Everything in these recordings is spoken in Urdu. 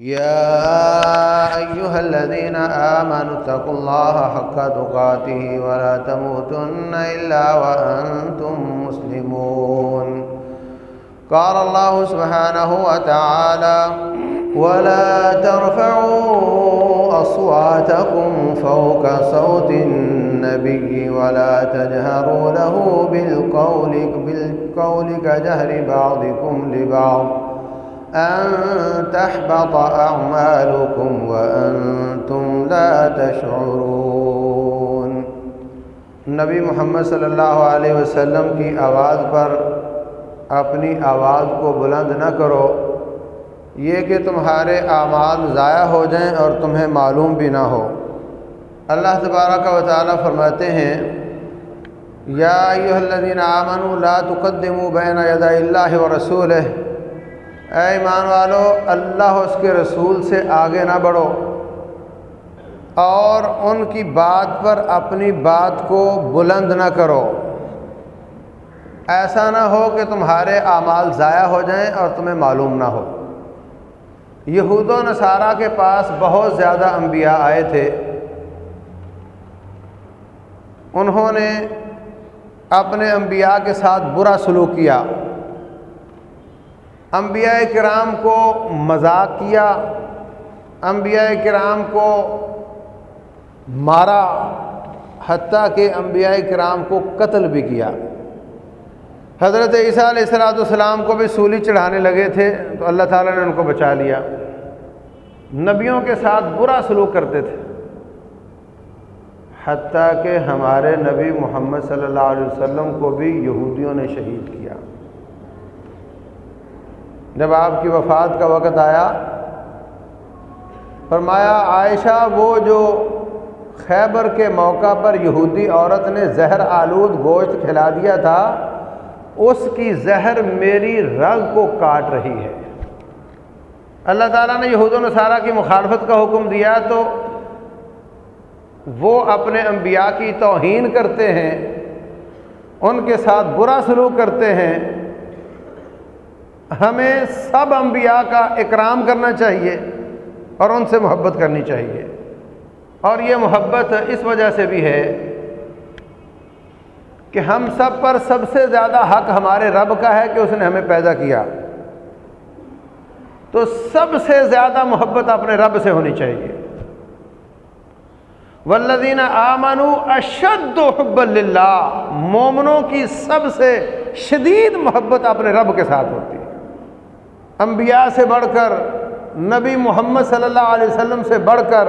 يا أيها الذين آمنوا اتقوا الله حق تقاته ولا تموتن إلا وأنتم مسلمون. قال الله سبحانه وتعالى ولا ترفعوا أصواتكم فوق صوت النبي ولا تجهروا له بالقول, بالقول كجهر بعضكم لبعض. أن تحبط أعمالكم وأنتم لا تشعرون. نبی محمد صلی اللہ علیہ وسلم کی آواز پر اپنی آواز کو بلند نہ کرو. یہ کہ تمہارے اعمال ضائع ہو جائیں اور تمہیں معلوم بھی نہ ہو. اللہ تبارک و تعالیٰ فرماتے ہیں، یا الذین آمنوا لا تقدموا بین یدی اللہ و رسول اے ایمان والو، اللہ اس کے رسول سے آگے نہ بڑھو۔ اور ان کی بات پر اپنی بات کو بلند نہ کرو۔ ایسا نہ ہو کہ تمہارے اعمال ضائع ہو جائیں اور تمہیں معلوم نہ ہو۔ یہود و نصارہ کے پاس بہت زیادہ انبیاء آئے تھے۔ انہوں نے اپنے انبیاء کے ساتھ برا سلوک کیا۔ انبیاء کرام کو مذاق کیا، انبیاء کرام کو مارا، حتیٰ کہ انبیاء کرام کو قتل بھی کیا۔ حضرت عیسیٰ علیہ السلاۃ والسلام کو بھی سولی چڑھانے لگے تھے، تو اللہ تعالیٰ نے ان کو بچا لیا۔ نبیوں کے ساتھ برا سلوک کرتے تھے۔ حتیٰ کہ ہمارے نبی محمد صلی اللہ علیہ وسلم کو بھی یہودیوں نے شہید کیا۔ جب آپ کی وفات کا وقت آیا، فرمایا، عائشہ، وہ جو خیبر کے موقع پر یہودی عورت نے زہر آلود گوشت کھلا دیا تھا، اس کی زہر میری رگ کو کاٹ رہی ہے۔ اللہ تعالیٰ نے یہود و نصارہ کی مخالفت کا حکم دیا، تو وہ اپنے انبیاء کی توہین کرتے ہیں، ان کے ساتھ برا سلوک کرتے ہیں۔ ہمیں سب انبیاء کا اکرام کرنا چاہیے اور ان سے محبت کرنی چاہیے۔ اور یہ محبت اس وجہ سے بھی ہے کہ ہم سب پر سب سے زیادہ حق ہمارے رب کا ہے کہ اس نے ہمیں پیدا کیا۔ تو سب سے زیادہ محبت اپنے رب سے ہونی چاہیے۔ والذین آمنوا اشد حب اللہ مومنوں کی سب سے شدید محبت اپنے رب کے ساتھ ہوتی۔ ہے انبیاء سے بڑھ کر، نبی محمد صلی اللہ علیہ وسلم سے بڑھ کر،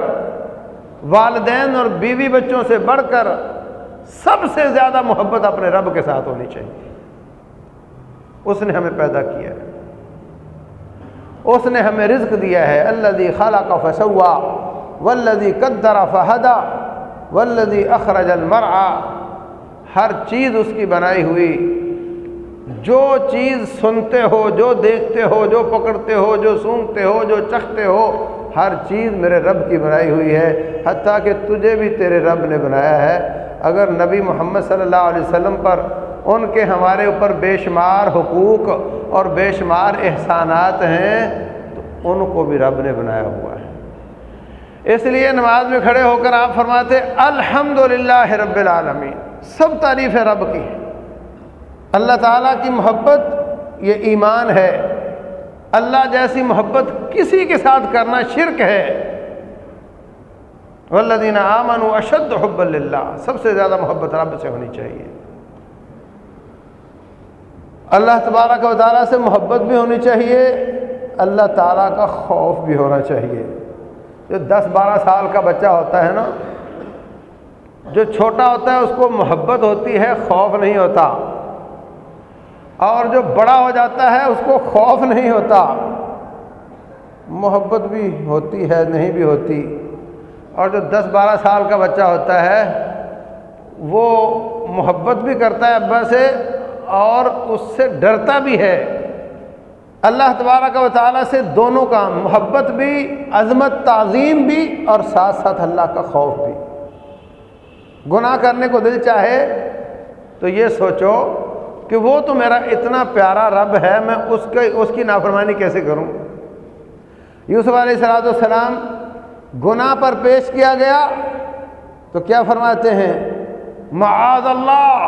والدین اور بیوی بچوں سے بڑھ کر، سب سے زیادہ محبت اپنے رب کے ساتھ ہونی چاہیے۔ اس نے ہمیں پیدا کیا ہے۔ اس نے ہمیں رزق دیا ہے۔ اللہ دی خالہ کا فسوا ولدی قدر فہدا ولدی اخرج المرآ ہر چیز اس کی بنائی ہوئی جو چیز سنتے ہو، جو دیکھتے ہو، جو پکڑتے ہو، جو سونگتے ہو، جو چکھتے ہو، ہر چیز میرے رب کی بنائی ہوئی ہے، حتیٰ کہ تجھے بھی تیرے رب نے بنایا ہے۔ اگر نبی محمد صلی اللہ علیہ وسلم پر ان کے ہمارے اوپر بے شمار حقوق اور بے شمار احسانات ہیں، تو ان کو بھی رب نے بنایا ہوا ہے۔ اس لیے نماز میں کھڑے ہو کر آپ فرماتے الحمد للہ رب العالمین۔ سب تعریف ہے رب کی اللہ تعالیٰ کی محبت یہ ایمان ہے۔ اللہ جیسی محبت کسی کے ساتھ کرنا شرک ہے۔ والذین آمنوا اشد حب اللہ سب سے زیادہ محبت رب سے ہونی چاہیے۔ اللہ تبارک و تعالیٰ سے محبت بھی ہونی چاہیے۔ اللہ تعالیٰ کا خوف بھی ہونا چاہیے۔ جو دس بارہ سال کا بچہ ہوتا ہے نا، جو چھوٹا ہوتا ہے، اس کو محبت ہوتی ہے، خوف نہیں ہوتا۔ اور جو بڑا ہو جاتا ہے اس کو خوف نہیں ہوتا۔ محبت بھی ہوتی ہے، نہیں بھی ہوتی۔ اور جو دس بارہ سال کا بچہ ہوتا ہے، وہ محبت بھی کرتا ہے ابا سے اور اس سے ڈرتا بھی ہے۔ اللہ تبارک و تعالیٰ سے دونوں کا محبت بھی، عظمت، تعظیم بھی اور ساتھ ساتھ اللہ کا خوف بھی۔ گناہ کرنے کو دل چاہے تو یہ سوچو کہ وہ تو میرا اتنا پیارا رب ہے، میں اس کے اس کی نافرمانی کیسے کروں؟ یوسف علیہ السلاۃ والسلام گناہ پر پیش کیا گیا۔ تو کیا فرماتے ہیں؟ معاذ اللہ،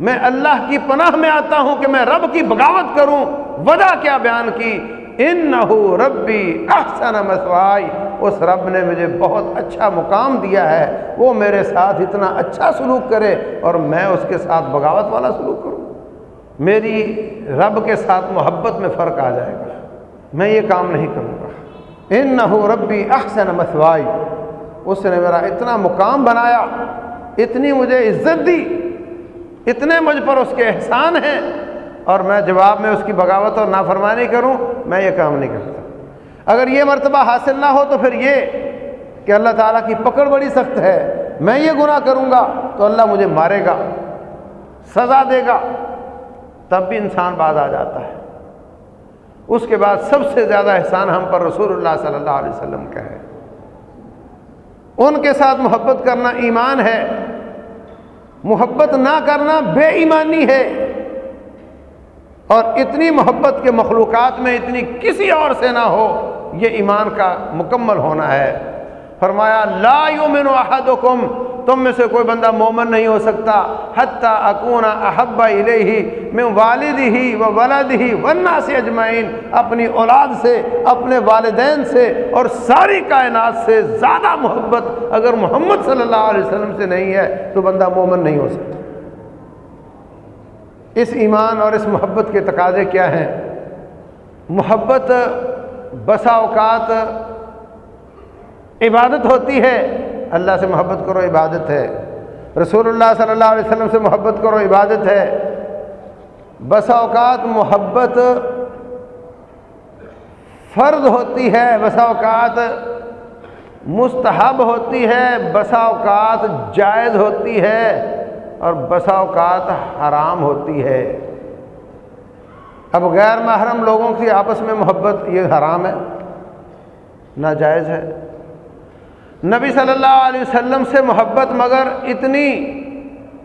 میں اللہ کی پناہ میں آتا ہوں کہ میں رب کی بغاوت کروں۔ وجہ کیا بیان کی؟ ان نہ ربی احسن مسوائی۔ اس رب نے مجھے بہت اچھا مقام دیا ہے، وہ میرے ساتھ اتنا اچھا سلوک کرے اور میں اس کے ساتھ بغاوت والا سلوک کروں۔ میری رب کے ساتھ محبت میں فرق آ جائے گا۔ میں یہ کام نہیں کروں گا۔ ان نہ ربی احسن مسوائی اس نے میرا اتنا مقام بنایا، اتنی مجھے عزت دی، اتنے مجھ پر اس کے احسان ہیں اور میں جواب میں اس کی بغاوت اور نافرمانی کروں، میں یہ کام نہیں کرتا اگر یہ مرتبہ حاصل نہ ہو تو پھر یہ کہ اللہ تعالیٰ کی پکڑ بڑی سخت ہے، میں یہ گناہ کروں گا تو اللہ مجھے مارے گا، سزا دے گا۔ تب بھی انسان بعد آ جاتا ہے۔ اس کے بعد سب سے زیادہ احسان ہم پر رسول اللہ صلی اللہ علیہ وسلم کا ہے۔ ان کے ساتھ محبت کرنا ایمان ہے، محبت نہ کرنا بے ایمانی ہے۔ اور اتنی محبت کے مخلوقات میں اتنی کسی اور سے نہ ہو، یہ ایمان کا مکمل ہونا ہے۔ فرمایا، لا یومن احدکم، تم میں سے کوئی بندہ مومن نہیں ہو سکتا۔ حتیٰ اکون احبا الیہ میں والد ہی و ولد ہی ورنہ سے اجمعین، اپنی اولاد سے، اپنے والدین سے اور ساری کائنات سے زیادہ محبت۔ اگر محمد صلی اللہ علیہ وسلم سے نہیں ہے، تو بندہ مومن نہیں ہو سکتا۔ اس ایمان اور اس محبت کے تقاضے کیا ہیں؟ محبت بسا اوقات عبادت ہوتی ہے۔ اللہ سے محبت کرو، عبادت ہے۔ رسول اللہ صلی اللہ علیہ وسلم سے محبت کرو، عبادت ہے۔ بس اوقات محبت فرض ہوتی ہے بسا اوقات مستحب ہوتی ہے بسا اوقات جائز ہوتی ہے۔ اور بسا اوقات حرام ہوتی ہے۔ اب غیر محرم لوگوں کی آپس میں محبت یہ حرام ہے، ناجائز ہے۔ نبی صلی اللہ علیہ وسلم سے محبت مگر اتنی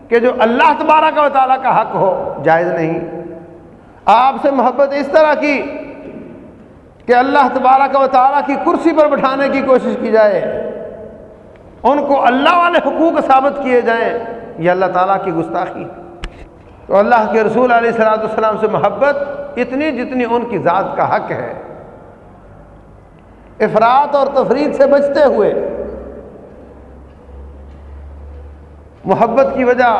کہ جو اللہ تبارہ کا تعالیٰ کا حق ہو، جائز نہیں۔ آپ سے محبت اس طرح کی کہ اللہ تبارہ کا تعالیٰ کی کرسی پر بٹھانے کی کوشش کی جائے، ان کو اللہ والے حقوق ثابت کیے جائیں۔ یہ اللہ تعالیٰ کی گستاخی تو اللہ کے رسول علیہ السلاۃ والسلام سے محبت اتنی جتنی ان کی ذات کا حق ہے۔ افراد اور تفرید سے بچتے ہوئے محبت کی وجہ،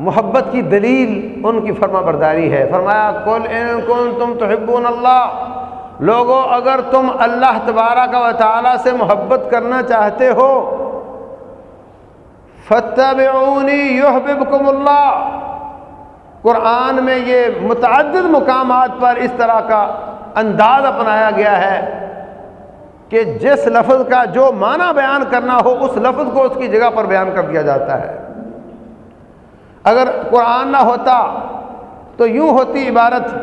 محبت کی دلیل ان کی فرما برداری ہے۔ فرمایا کل کن تم تو اللہ لوگوں اگر تم اللہ تبارہ کا تعالیٰ سے محبت کرنا چاہتے ہو فتح یحببکم اللہ قرآن میں یہ متعدد مقامات پر اس طرح کا انداز اپنایا گیا ہے کہ جس لفظ کا جو معنی بیان کرنا ہو، اس لفظ کو اس کی جگہ پر بیان کر دیا جاتا ہے۔ اگر قرآن نہ ہوتا تو یوں ہوتی عبارت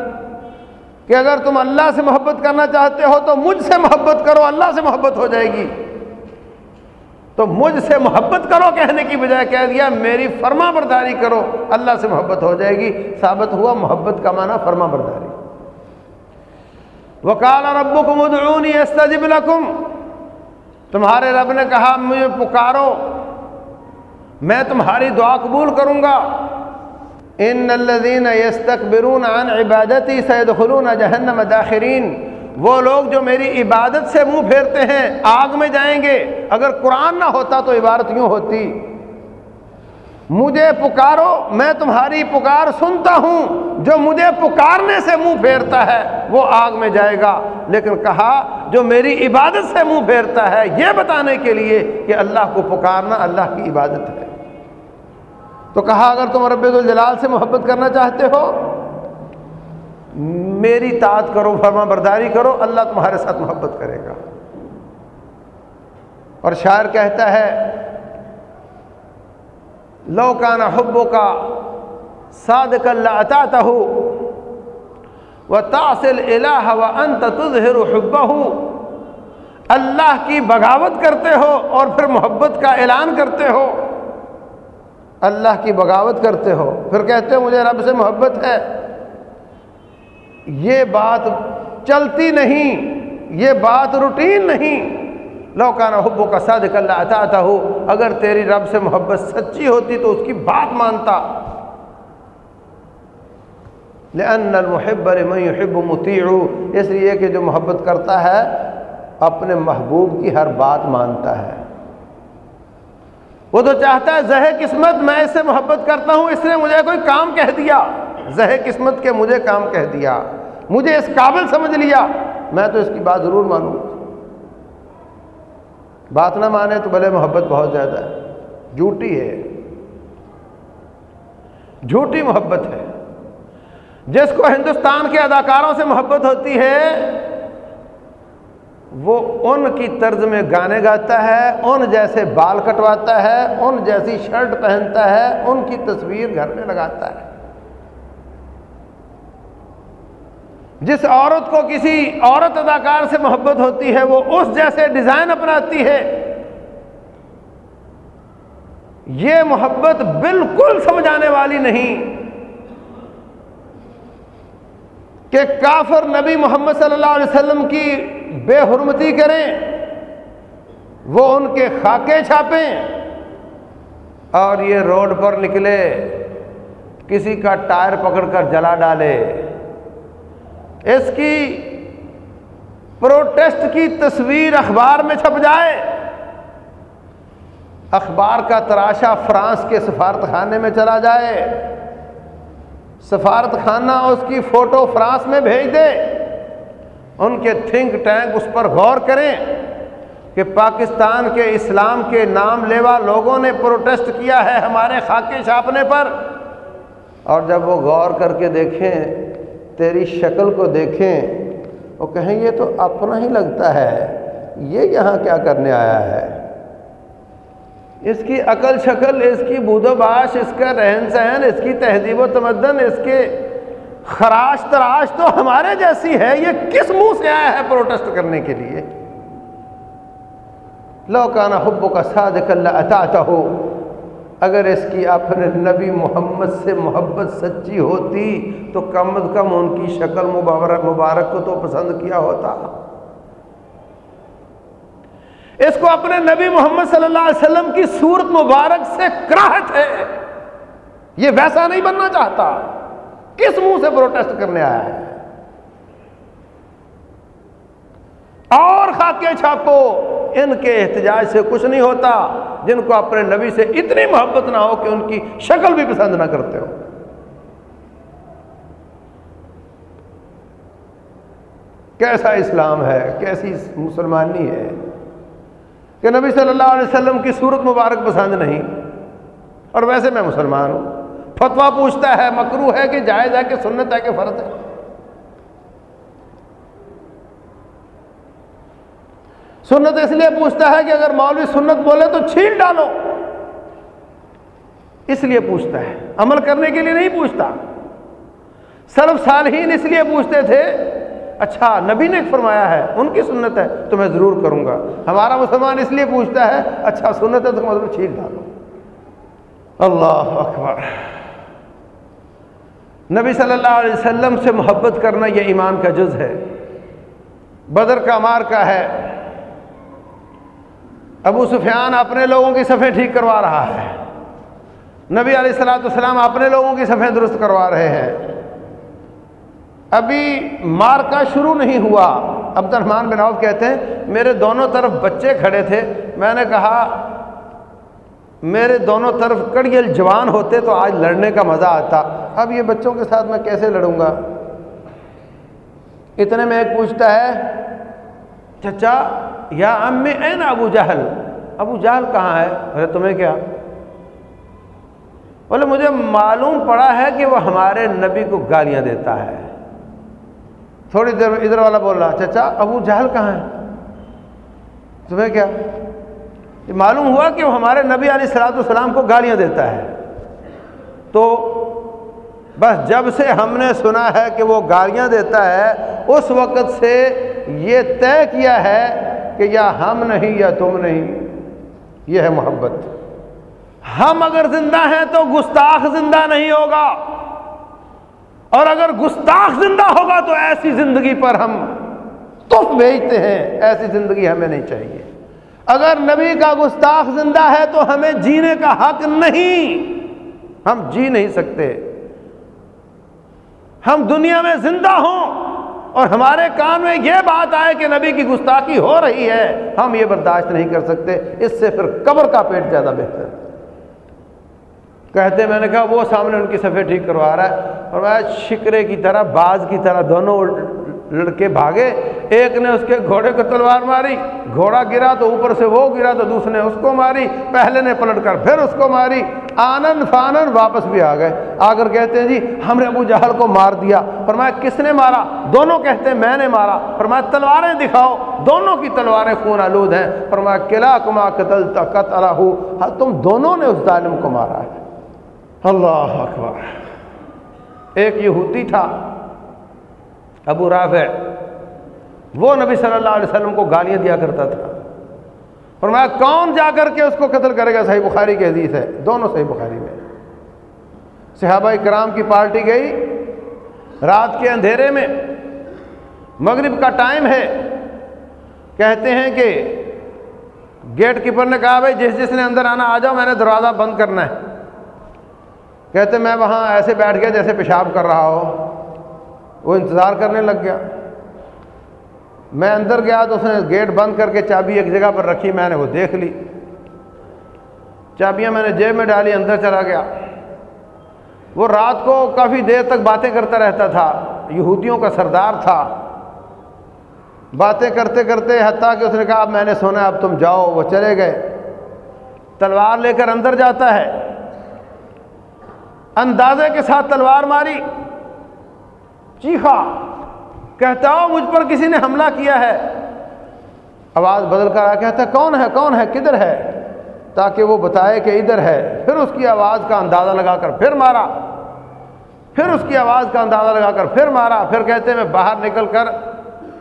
کہ اگر تم اللہ سے محبت کرنا چاہتے ہو تو مجھ سے محبت کرو، اللہ سے محبت ہو جائے گی۔ تو مجھ سے محبت کرو کہنے کی بجائے کہہ دیا، میری فرما برداری کرو، اللہ سے محبت ہو جائے گی۔ ثابت ہوا، محبت کا معنی فرما برداری وکال رب کو مدعونی استجب لکم۔ تمہارے رب نے کہا، مجھے پکارو، میں تمہاری دعا قبول کروں گا۔ ان الذین یستکبرون عن عبادتی سیدخلون جہنم داخرین۔ وہ لوگ جو میری عبادت سے منہ پھیرتے ہیں، آگ میں جائیں گے۔ اگر قرآن نہ ہوتا تو عبارت یوں ہوتی۔ مجھے پکارو، میں تمہاری پکار سنتا ہوں۔ جو مجھے پکارنے سے منہ پھیرتا ہے، وہ آگ میں جائے گا۔ لیکن کہا، جو میری عبادت سے منہ پھیرتا ہے، یہ بتانے کے لیے کہ اللہ کو پکارنا اللہ کی عبادت ہے۔ تو کہا، اگر تم رب الجلال سے محبت کرنا چاہتے ہو میری تعت کرو فرما برداری کرو، اللہ تمہارے ساتھ محبت کرے گا۔ اور شاعر کہتا ہے لوکانہ حبو کا صادق اللہ عطاتا ہو وہ تاثل الہ و انت تظہر حبہ۔ اللہ کی بغاوت کرتے ہو اور پھر محبت کا اعلان کرتے ہو۔ اللہ کی بغاوت کرتے ہو۔ پھر کہتے ہو، مجھے رب سے محبت ہے۔ یہ بات چلتی نہیں، یہ بات روٹین نہیں۔ لوکانہ حبو کا صادق اللہ عطا ہو اگر تیری رب سے محبت سچی ہوتی تو اس کی بات مانتا۔ لأن المحب لمن يحب مطیع، اس لیے کہ جو محبت کرتا ہے، اپنے محبوب کی ہر بات مانتا ہے۔ وہ تو چاہتا ہے زہ قسمت، میں اس سے محبت کرتا ہوں، اس نے مجھے کوئی کام کہہ دیا۔ زہ قسمت کے مجھے کام کہہ دیا۔ مجھے اس قابل سمجھ لیا، میں تو اس کی بات ضرور مانوں بات نہ مانے تو بھلے محبت بہت زیادہ ہے۔ جھوٹی ہے۔ جھوٹی محبت ہے۔ جس کو ہندوستان کے اداکاروں سے محبت ہوتی ہے، وہ ان کی طرز میں گانے گاتا ہے، ان جیسے بال کٹواتا ہے، ان جیسی شرٹ پہنتا ہے، ان کی تصویر گھر میں لگاتا ہے۔ جس عورت کو کسی عورت اداکار سے محبت ہوتی ہے، وہ اس جیسے ڈیزائن اپناتی ہے۔ یہ محبت بالکل سمجھانے والی نہیں۔ کہ کافر نبی محمد صلی اللہ علیہ وسلم کی بے حرمتی کریں، وہ ان کے خاکے چھاپیں اور یہ روڈ پر نکلے، کسی کا ٹائر پکڑ کر جلا ڈالے۔ اس کی پروٹیسٹ کی تصویر اخبار میں چھپ جائے۔ اخبار کا تراشا فرانس کے سفارت خانے میں چلا جائے۔ سفارت خانہ اس کی فوٹو فرانس میں بھیج دے۔ ان کے تھنک ٹینک اس پر غور کریں کہ پاکستان کے اسلام کے نام لیوا لوگوں نے پروٹیسٹ کیا ہے ہمارے خاکے چھاپنے پر۔ اور جب وہ غور کر کے دیکھیں تیری شکل کو دیکھیں وہ کہیں یہ تو اپنا ہی لگتا ہے، یہ یہاں کیا کرنے آیا ہے؟ اس کی عقل شکل، اس کی بود و باش، اس کا رہن سہن، اس کی تہذیب و تمدن، اس کے خراش تراش تو ہمارے جیسی ہے۔ یہ کس منہ سے آیا ہے پروٹیسٹ کرنے کے لیے؟ لوکانہ حبو کا صادق اللہ عطا ہو اگر اس کی اپنے نبی محمد سے محبت سچی ہوتی تو کم از کم ان کی شکل مبارک مبارک کو تو پسند کیا ہوتا۔ اس کو اپنے نبی محمد صلی اللہ علیہ وسلم کی صورت مبارک سے کراہت ہے۔ یہ ویسا نہیں بننا چاہتا۔ کس منہ سے پروٹیسٹ کرنے آیا ہے؟ اور خاکے چھاپو، ان کے احتجاج سے کچھ نہیں ہوتا۔ جن کو اپنے نبی سے اتنی محبت نہ ہو کہ ان کی شکل بھی پسند نہ کرتے ہو۔ کیسا اسلام ہے، کیسی مسلمانی ہے کہ نبی صلی اللہ علیہ وسلم کی صورت مبارک پسند نہیں۔ اور ویسے میں مسلمان ہوں۔ فتوا پوچھتا ہے مکرو ہے کہ جائز ہے کہ سنت ہے کہ فرض ہے؟ سنت اس لیے پوچھتا ہے کہ اگر مولوی سنت بولے تو چھیل ڈالو۔ اس لیے پوچھتا ہے۔ عمل کرنے کے لیے نہیں پوچھتا۔ سرف صالحین اس لیے پوچھتے تھے اچھا نبی نے فرمایا ہے، ان کی سنت ہے، تو میں ضرور کروں گا۔ ہمارا مسلمان اس لیے پوچھتا ہے اچھا سنت ہے تو مطلب چھیل ڈالو۔ اللہ اکبر۔ نبی صلی اللہ علیہ وسلم سے محبت کرنا یہ ایمان کا جز ہے۔ بدر کا مار کا ہے۔ ابو سفیان اپنے لوگوں کی صفیں ٹھیک کروا رہا ہے۔ نبی علیہ السلاۃ السلام اپنے لوگوں کی صفیں درست کروا رہے ہیں۔ ابھی مارکا شروع نہیں ہوا۔ عبد الرحمان بن عوف کہتے ہیں، میرے دونوں طرف بچے کھڑے تھے۔ میں نے کہا، میرے دونوں طرف کڑیل جوان ہوتے تو آج لڑنے کا مزہ آتا۔ اب یہ بچوں کے ساتھ میں کیسے لڑوں گا؟ اتنے میں ایک پوچھتا ہے، چچا یا ام میں این ابو جہل؟ ابو جہل کہاں ہے؟ ارے تمہیں کیا؟ بولے، مجھے معلوم پڑا ہے کہ وہ ہمارے نبی کو گالیاں دیتا ہے۔ تھوڑی دیر میں ادھر والا بول رہا چچا ابو جہل کہاں ہے؟ تمہیں کیا؟ یہ معلوم ہوا کہ وہ ہمارے نبی علیہ السلاۃ والسلام کو گالیاں دیتا ہے۔ تو بس جب سے ہم نے سنا ہے کہ وہ گالیاں دیتا ہے، اس وقت سے یہ طے کیا ہے کہ یا ہم نہیں یا تم نہیں، یہ ہے محبت۔ ہم اگر زندہ ہیں تو گستاخ زندہ نہیں ہوگا۔ اور اگر گستاخ زندہ ہوگا تو ایسی زندگی پر ہم تف بھیجتے ہیں، ایسی زندگی ہمیں نہیں چاہیے۔ اگر نبی کا گستاخ زندہ ہے تو ہمیں جینے کا حق نہیں۔ ہم جی نہیں سکتے۔ ہم دنیا میں زندہ ہوں۔ اور ہمارے کان میں یہ بات آئے کہ نبی کی گستاخی ہو رہی ہے، ہم یہ برداشت نہیں کر سکتے۔ اس سے پھر قبر کا پیٹ زیادہ بہتر۔ کہتے میں نے کہا وہ سامنے ان کی صفحے ٹھیک کروا رہا ہے۔ اور میں شکرے کی طرح، باز کی طرح، دونوں لڑکے بھاگے، ایک نے اس کے گھوڑے کو تلوار ماری، گھوڑا گرا تو اوپر سے وہ گرا تو دوسرے نے اس کو ماری، پہلے نے پلٹ کر پھر اس کو ماری آنند فانن واپس بھی آ گئے۔ آ کر کہتے ہیں جی ہم نے ابو جہل کو مار دیا۔ فرمایا، کس نے مارا؟ دونوں کہتے ہیں، میں نے مارا۔ فرمایا، تلواریں دکھاؤ، دونوں کی تلواریں خون آلود ہیں۔ فرمایا قلعہ کما قتل تقت ہاں تم دونوں نے اس ظالم کو مارا ہے۔ اللہ اکبر۔ ایک یہودی تھا ابو رافع، وہ نبی صلی اللہ علیہ وسلم کو گالیاں دیا کرتا تھا۔ فرمایا، کون جا کر کے اس کو قتل کرے گا؟ صحیح بخاری کے حدیث ہے، دونوں صحیح بخاری میں۔ صحابہ کرام کی پارٹی گئی، رات کے اندھیرے میں، مغرب کا ٹائم ہے۔ کہتے ہیں کہ گیٹ کیپر نے کہا، بھائی، جس جس نے اندر آنا، آ جاؤ، میں نے دروازہ بند کرنا ہے۔ کہتے، میں وہاں ایسے بیٹھ گیا جیسے پیشاب کر رہا ہو وہ انتظار کرنے لگ گیا۔ میں اندر گیا تو اس نے گیٹ بند کر کے چابی ایک جگہ پر رکھی، میں نے وہ دیکھ لی۔ چابیاں میں نے جیب میں ڈالی، اندر چلا گیا۔ وہ رات کو کافی دیر تک باتیں کرتا رہتا تھا۔ یہودیوں کا سردار تھا۔ باتیں کرتے کرتے حتیٰ کہ اس نے کہا، اب میں نے سنا، اب تم جاؤ۔ وہ چلے گئے۔ تلوار لے کر اندر جاتا ہے۔ اندازے کے ساتھ تلوار ماری۔ چیخا، کہتا مجھ پر کسی نے حملہ کیا ہے۔ آواز بدل کر آ کہتا کون ہے کون ہے، کدھر ہے؟ تاکہ وہ بتائے کہ ادھر ہے۔ پھر اس کی آواز کا اندازہ لگا کر پھر مارا۔ پھر اس کی آواز کا اندازہ لگا کر پھر مارا۔ پھر کہتے میں باہر نکل کر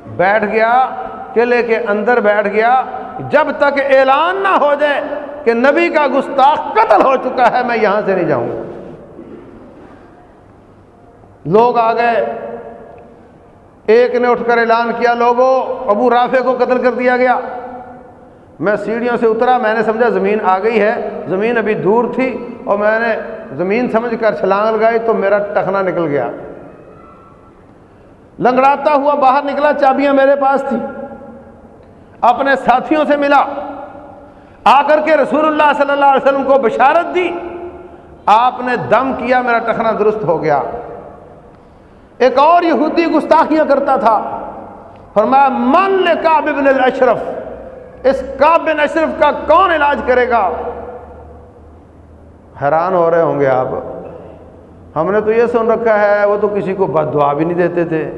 بیٹھ گیا، قلعے کے اندر بیٹھ گیا۔ جب تک اعلان نہ ہو جائے کہ نبی کا گستاخ قتل ہو چکا ہے، میں یہاں سے نہیں جاؤں۔ گا لوگ آ گئے۔ ایک نے اٹھ کر اعلان کیا لوگوں ابو رافع کو قتل کر دیا گیا۔ میں سیڑھیوں سے اترا، میں نے سمجھا زمین آ گئی ہے، زمین ابھی دور تھی اور میں نے زمین سمجھ کر چھلانگ لگائی تو میرا ٹخنا نکل گیا۔ لنگڑاتا ہوا باہر نکلا، چابیاں میرے پاس تھی اپنے ساتھیوں سے ملا۔ آ کر کے رسول اللہ صلی اللہ علیہ وسلم کو بشارت دی۔ آپ نے دم کیا، میرا ٹخنا درست ہو گیا۔ ایک اور یہودی گستاخیاں کرتا تھا۔ فرمایا، من لے کاب الاشرف؟ اس کاب بن اشرف کا کون علاج کرے گا؟ حیران ہو رہے ہوں گے آپ۔ ہم نے تو یہ سن رکھا ہے، وہ تو کسی کو بد دعا بھی نہیں دیتے تھے۔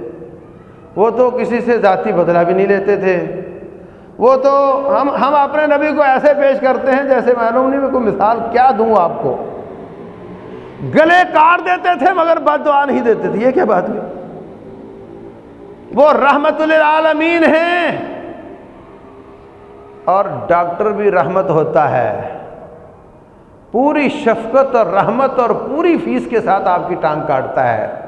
وہ تو کسی سے ذاتی بدلہ بھی نہیں لیتے تھے۔ وہ تو ہم ہم اپنے نبی کو ایسے پیش کرتے ہیں جیسے معلوم نہیں، میں کوئی مثال کیا دوں آپ کو؟ گلے کاٹ دیتے تھے مگر بد دعا نہیں دیتے تھے، یہ کیا بات ہوئی؟ وہ رحمت للعالمین ہیں۔ اور ڈاکٹر بھی رحمت ہوتا ہے۔ پوری شفقت اور رحمت اور پوری فیس کے ساتھ آپ کی ٹانگ کاٹتا ہے۔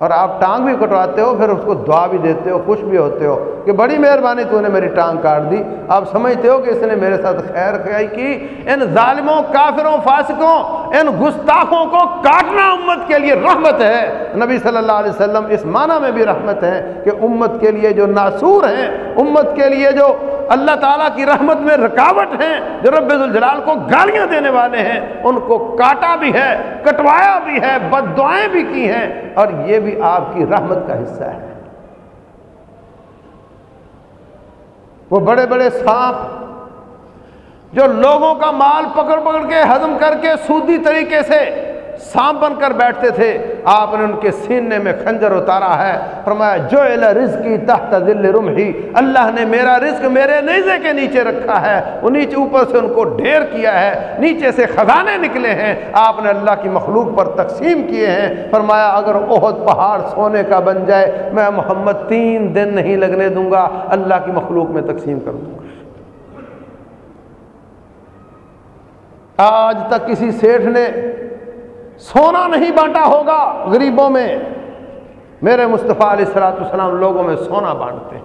اور آپ ٹانگ بھی کٹواتے ہو، پھر اس کو دعا بھی دیتے ہو، خوش بھی ہوتے ہو کہ بڑی مہربانی تو نے میری ٹانگ کاٹ دی۔ آپ سمجھتے ہو کہ اس نے میرے ساتھ خیر خیائی کی۔ ان ظالموں، کافروں، فاسقوں، ان گستاخوں کو کاٹنا امت کے لیے رحمت ہے۔ نبی صلی اللہ علیہ وسلم اس معنی میں بھی رحمت ہے کہ امت کے لیے جو ناسور ہیں، امت کے لیے جو اللہ تعالیٰ کی رحمت میں رکاوٹ ہیں، جو رب الجلال کو گالیاں دینے والے ہیں، ان کو کاٹا بھی ہے، کٹوایا بھی ہے، بد دعائیں بھی کی ہیں۔ اور یہ بھی آپ کی رحمت کا حصہ ہے۔ وہ بڑے بڑے سانپ جو لوگوں کا مال پکڑ پکڑ کے ہضم کر کے سودی طریقے سے سانپ بن کر بیٹھتے تھے۔ آپ نے ان کے سینے میں خنجر اتارا ہے۔ فرمایا جو رزق کی تحت دل رمحی۔ اللہ نے میرا رزق میرے نیزے کے نیچے رکھا ہے۔ وہ نیچے اوپر سے ان کو ڈھیر کیا ہے۔ نیچے سے خزانے نکلے ہیں۔ آپ نے اللہ کی مخلوق پر تقسیم کیے ہیں۔ فرمایا، اگر عہد پہاڑ سونے کا بن جائے، میں محمد تین دن نہیں لگنے دوں گا۔ اللہ کی مخلوق میں تقسیم کر دوں گا۔ آج تک کسی سیٹھ نے سونا نہیں بانٹا ہوگا، غریبوں میں، میرے مصطفیٰ علیہ السلاۃ السلام لوگوں میں سونا بانٹتے ہیں۔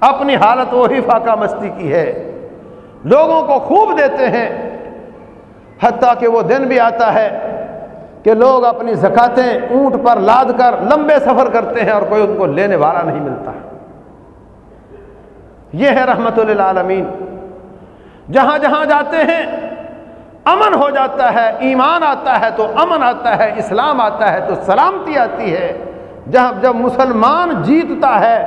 اپنی حالت وہی فاقہ مستی کی ہے۔ لوگوں کو خوب دیتے ہیں۔ حتیٰ کہ وہ دن بھی آتا ہے کہ لوگ اپنی زکاتیں اونٹ پر لاد کر لمبے سفر کرتے ہیں اور کوئی ان کو لینے والا نہیں ملتا۔ یہ ہے رحمت للعالمین۔ جہاں جہاں جاتے ہیں امن ہو جاتا ہے، ایمان آتا ہے تو امن آتا ہے، اسلام آتا ہے تو سلامتی آتی ہے۔ جب جب مسلمان جیتتا ہے،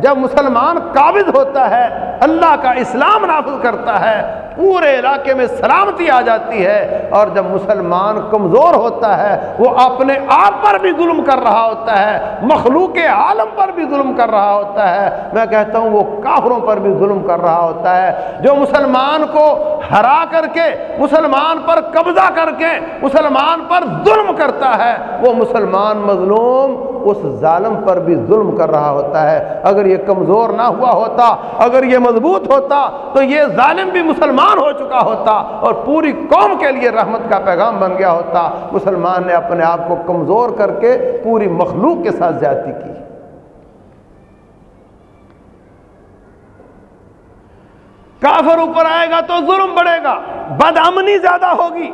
جب مسلمان قابض ہوتا ہے، اللہ کا اسلام نافذ کرتا ہے پورے علاقے میں سلامتی آ جاتی ہے اور جب مسلمان کمزور ہوتا ہے، وہ اپنے آپ پر بھی ظلم کر رہا ہوتا ہے، مخلوق عالم پر بھی ظلم کر رہا ہوتا ہے۔ میں کہتا ہوں، وہ کافروں پر بھی ظلم کر رہا ہوتا ہے۔ جو مسلمان کو ہرا کر کے، مسلمان پر قبضہ کر کے، مسلمان پر ظلم کرتا ہے، وہ مسلمان مظلوم اس ظالم پر بھی ظلم کر رہا ہوتا ہے۔ اگر یہ کمزور نہ ہوا ہوتا، اگر یہ مضبوط ہوتا، تو یہ ظالم بھی مسلمان ہو چکا ہوتا اور پوری قوم کے لیے رحمت کا پیغام بن گیا ہوتا، مسلمان نے اپنے آپ کو کمزور کر کے پوری مخلوق کے ساتھ زیادتی کی۔ کافر اوپر آئے گا تو ظلم بڑھے گا بد امنی زیادہ ہوگی۔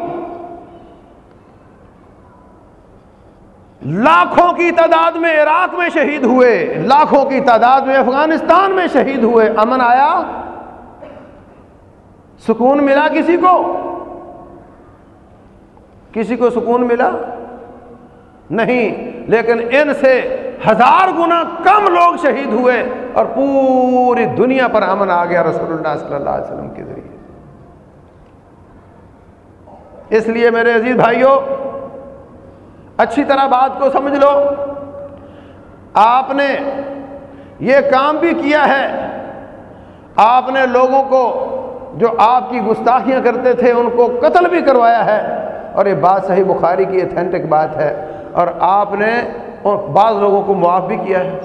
لاکھوں کی تعداد میں عراق میں شہید ہوئے، لاکھوں کی تعداد میں افغانستان میں شہید ہوئے۔ امن آیا سکون ملا کسی کو؟ کسی کو سکون ملا؟ نہیں، لیکن ان سے ہزار گنا کم لوگ شہید ہوئے اور پوری دنیا پر امن آ گیا رسول اللہ صلی اللہ علیہ وسلم کے ذریعے۔ اس لیے میرے عزیز بھائیوں اچھی طرح بات کو سمجھ لو۔ آپ نے یہ کام بھی کیا ہے۔ آپ نے لوگوں کو جو آپ کی گستاخیاں کرتے تھے، ان کو قتل بھی کروایا ہے۔ اور یہ بات صحیح بخاری کی ایتھینٹک بات ہے۔ اور آپ نے بعض لوگوں کو معاف بھی کیا ہے۔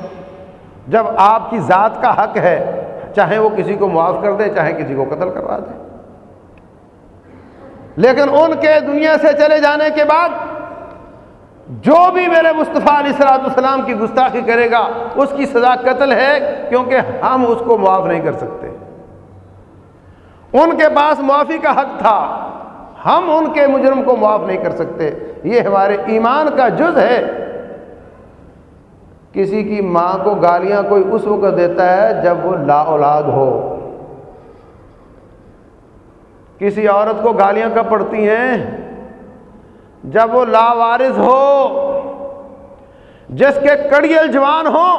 جب آپ کی ذات کا حق ہے، چاہے وہ کسی کو معاف کر دے، چاہے کسی کو قتل کروا دے۔ لیکن ان کے دنیا سے چلے جانے کے بعد، جو بھی میرے مصطفیٰ علیہ السلاۃ السلام کی گستاخی کرے گا، اس کی سزا قتل ہے، کیونکہ ہم اس کو معاف نہیں کر سکتے۔ ان کے پاس معافی کا حق تھا۔ ہم ان کے مجرم کو معاف نہیں کر سکتے۔ یہ ہمارے ایمان کا جز ہے۔ کسی کی ماں کو گالیاں کوئی اس وقت دیتا ہے جب وہ لا اولاد ہو۔ کسی عورت کو گالیاں کب پڑتی ہیں؟ جب وہ لاوارث ہو۔ جس کے کڑیل جوان ہو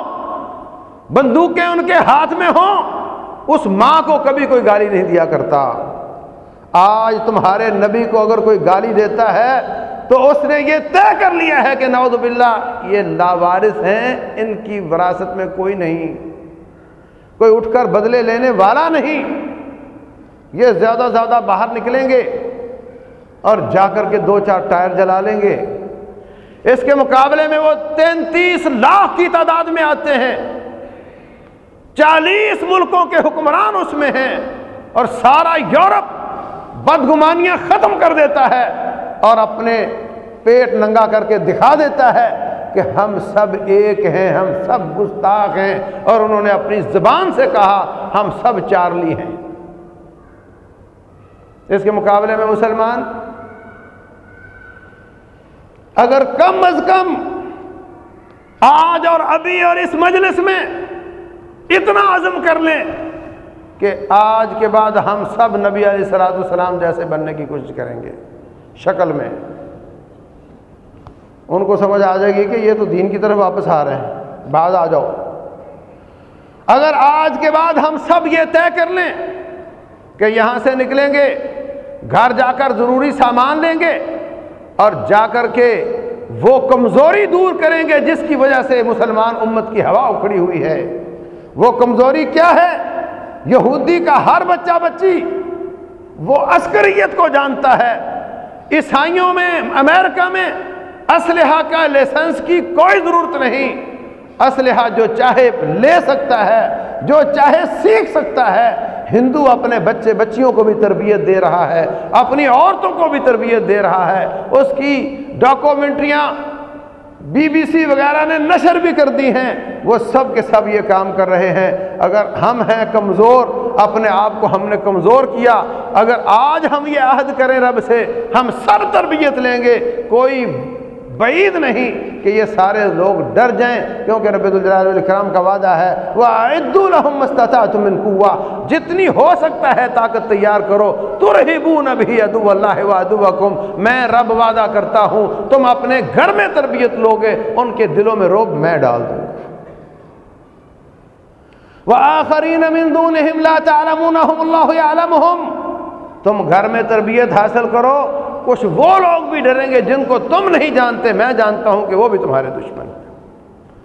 بندوقیں ان کے ہاتھ میں ہوں۔ اس ماں کو کبھی کوئی گالی نہیں دیا کرتا۔ آج تمہارے نبی کو اگر کوئی گالی دیتا ہے، تو اس نے یہ طے کر لیا ہے کہ نوز باللہ، یہ لاوارث ہیں، ان کی وراثت میں کوئی نہیں۔ کوئی اٹھ کر بدلے لینے والا نہیں۔ یہ زیادہ زیادہ باہر نکلیں گے اور جا کر کے دو چار ٹائر جلا لیں گے۔ اس کے مقابلے میں وہ تینتیس لاکھ کی تعداد میں آتے ہیں۔ چالیس ملکوں کے حکمران اس میں ہیں اور سارا یورپ بدگمانیاں ختم کر دیتا ہے اور اپنے پیٹ ننگا کر کے دکھا دیتا ہے کہ ہم سب ایک ہیں، ہم سب گستاخ ہیں۔ اور انہوں نے اپنی زبان سے کہا، ہم سب چارلی ہیں۔ اس کے مقابلے میں مسلمان، اگر کم از کم آج اور ابھی اور اس مجلس میں اتنا عزم کر لیں کہ آج کے بعد ہم سب نبی علیہ السلاۃ السلام جیسے بننے کی کوشش کریں گے شکل میں۔ ان کو سمجھ آ جائے گی کہ یہ تو دین کی طرف واپس آ رہے ہیں۔ بعد آ جاؤ۔ اگر آج کے بعد ہم سب یہ طے کر لیں کہ یہاں سے نکلیں گے، گھر جا کر ضروری سامان لیں گے اور جا کر کے وہ کمزوری دور کریں گے جس کی وجہ سے مسلمان امت کی ہوا اکھڑی ہوئی ہے۔ وہ کمزوری کیا ہے؟ یہودی کا ہر بچہ بچی، وہ عسکریت کو جانتا ہے۔ عیسائیوں میں، امریکہ میں اسلحہ کا لائسنس کی کوئی ضرورت نہیں۔ اسلحہ جو چاہے لے سکتا ہے، جو چاہے سیکھ سکتا ہے۔ ہندو اپنے بچے بچیوں کو بھی تربیت دے رہا ہے، اپنی عورتوں کو بھی تربیت دے رہا ہے۔ اس کی ڈاکومنٹریاں بی بی سی وغیرہ نے نشر بھی کر دی ہیں۔ وہ سب کے سب یہ کام کر رہے ہیں۔ اگر ہم ہیں کمزور، اپنے آپ کو ہم نے کمزور کیا۔ اگر آج ہم یہ عہد کریں رب سے، ہم سر تربیت لیں گے۔ کوئی بعید نہیں کہ یہ سارے لوگ ڈر جائیں، کیونکہ رب الکرام کا وعدہ ہے وہ عید الحمد تم ان جتنی ہو سکتا ہے طاقت تیار کرو۔ تو رہی بو نبی ادو اللہ و ودو میں رب وعدہ کرتا ہوں، تم اپنے گھر میں تربیت لوگے، ان کے دلوں میں روب میں ڈال دوں وہ آخری تم گھر میں تربیت حاصل کرو کچھ وہ لوگ بھی ڈریں گے جن کو تم نہیں جانتے، میں جانتا ہوں کہ وہ بھی تمہارے دشمن ہیں۔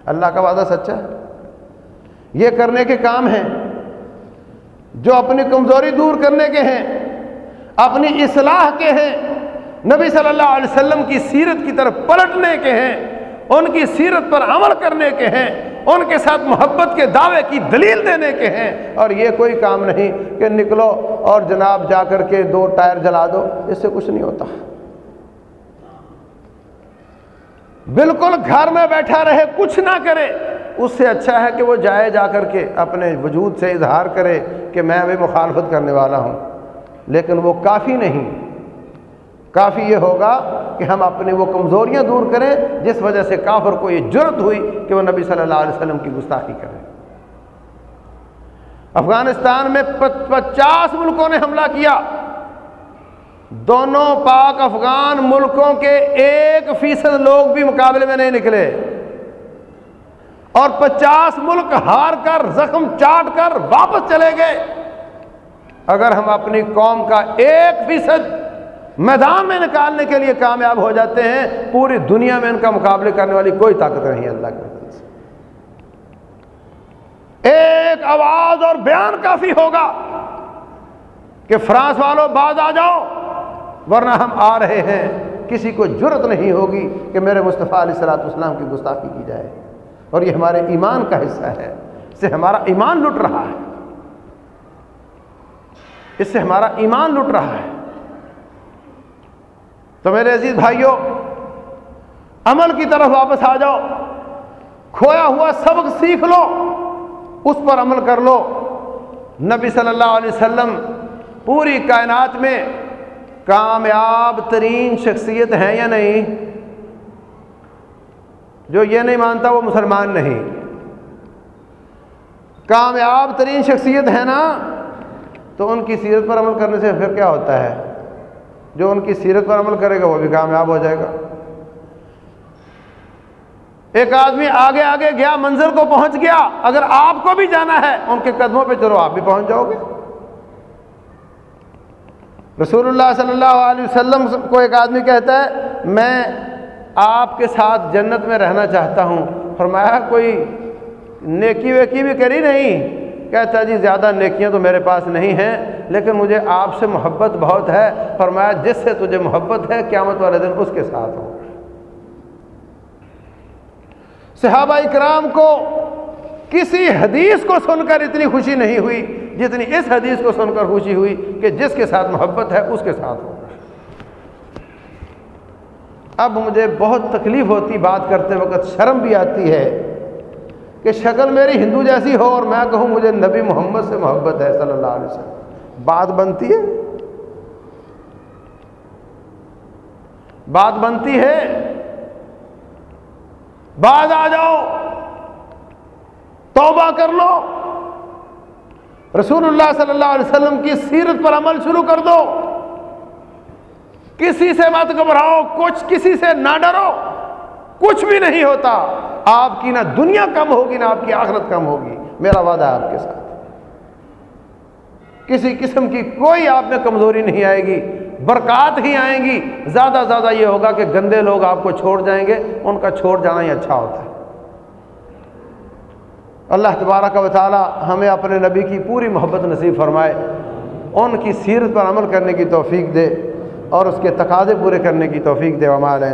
اللہ کا وعدہ سچا ہے۔ یہ کرنے کے کام ہیں۔ جو اپنی کمزوری دور کرنے کے ہیں، اپنی اصلاح کے ہیں، نبی صلی اللہ علیہ وسلم کی سیرت کی طرف پلٹنے کے ہیں، ان کی سیرت پر عمل کرنے کے ہیں ان کے ساتھ محبت کے دعوے کی دلیل دینے کے ہیں اور یہ کوئی کام نہیں کہ نکلو اور جناب جا کر کے دو ٹائر جلا دو، اس سے کچھ نہیں ہوتا۔ بالکل گھر میں بیٹھا رہے، کچھ نہ کرے۔ اس سے اچھا ہے کہ وہ جائے جا کر کے اپنے وجود سے اظہار کرے کہ میں ابھی مخالفت کرنے والا ہوں۔ لیکن وہ کافی نہیں۔ کافی یہ ہوگا کہ ہم اپنی وہ کمزوریاں دور کریں جس وجہ سے کافر کو یہ جرت ہوئی کہ وہ نبی صلی اللہ علیہ وسلم کی گستاخی کرے افغانستان میں پچاس ملکوں نے حملہ کیا۔ دونوں پاک افغان ملکوں کے ایک فیصد لوگ بھی مقابلے میں نہیں نکلے۔ اور پچاس ملک ہار کر، زخم چاٹ کر واپس چلے گئے۔ اگر ہم اپنی قوم کا ایک فیصد میدان میں نکالنے کے لیے کامیاب ہو جاتے ہیں، پوری دنیا میں ان کا مقابلے کرنے والی کوئی طاقت نہیں اللہ کے فضل سے۔ ایک آواز اور بیان کافی ہوگا کہ فرانس والوں بعد آ جاؤ، ورنہ ہم آ رہے ہیں۔ کسی کو جرت نہیں ہوگی کہ میرے مصطفیٰ علیہ السلاۃ اسلام کی گستاخی کی جائے۔ اور یہ ہمارے ایمان کا حصہ ہے۔ اس سے ہمارا ایمان لٹ رہا ہے۔ اس سے ہمارا ایمان لٹ رہا ہے۔ تو میرے عزیز بھائیوں عمل کی طرف واپس آ جاؤ۔ کھویا ہوا سبق سیکھ لو، اس پر عمل کر لو۔ نبی صلی اللہ علیہ وسلم پوری کائنات میں کامیاب ترین شخصیت ہے یا نہیں؟ جو یہ نہیں مانتا وہ مسلمان نہیں۔ کامیاب ترین شخصیت ہے نا، تو ان کی سیرت پر عمل کرنے سے پھر کیا ہوتا ہے؟ جو ان کی سیرت پر عمل کرے گا وہ بھی کامیاب ہو جائے گا۔ ایک آدمی آگے آگے گیا، منظر کو پہنچ گیا، اگر آپ کو بھی جانا ہے، ان کے قدموں پہ چلو، آپ بھی پہنچ جاؤ گے۔ رسول اللہ صلی اللہ علیہ وسلم کو ایک آدمی کہتا ہے، میں آپ کے ساتھ جنت میں رہنا چاہتا ہوں۔ فرمایا، کوئی نیکی ویکی بھی کری نہیں۔ کہتا جی زیادہ نیکیاں تو میرے پاس نہیں ہیں، لیکن مجھے آپ سے محبت بہت ہے۔ فرمایا، جس سے تجھے محبت ہے، قیامت والے دن اس کے ساتھ ہو. صحابہ اکرام کو کسی حدیث کو سن کر اتنی خوشی نہیں ہوئی، جتنی اس حدیث کو سن کر خوشی ہوئی کہ جس کے ساتھ محبت ہے، اس کے ساتھ ہو۔ اب مجھے بہت تکلیف ہوتی بات کرتے وقت، شرم بھی آتی ہے۔ کہ شکل میری ہندو جیسی ہو اور میں کہوں مجھے نبی محمد سے محبت ہے صلی اللہ علیہ وسلم۔ بات بنتی ہے؟ بات بنتی ہے؟ بعد آ جاؤ، توبہ کر لو۔ رسول اللہ صلی اللہ علیہ وسلم کی سیرت پر عمل شروع کر دو۔ کسی سے مت گھبراؤ، کچھ کسی سے نہ ڈرو۔ کچھ بھی نہیں ہوتا۔ آپ کی نہ دنیا کم ہوگی، نہ آپ کی آخرت کم ہوگی۔ میرا وعدہ ہے آپ کے ساتھ۔ کسی قسم کی کوئی آپ میں کمزوری نہیں آئے گی، برکات ہی آئیں گی۔ زیادہ زیادہ یہ ہوگا کہ گندے لوگ آپ کو چھوڑ جائیں گے، ان کا چھوڑ جانا ہی اچھا ہوتا ہے۔ اللہ تبارہ کا تعالی ہمیں اپنے نبی کی پوری محبت نصیب فرمائے۔ ان کی سیرت پر عمل کرنے کی توفیق دے اور اس کے تقاضے پورے کرنے کی توفیق دے۔ ومال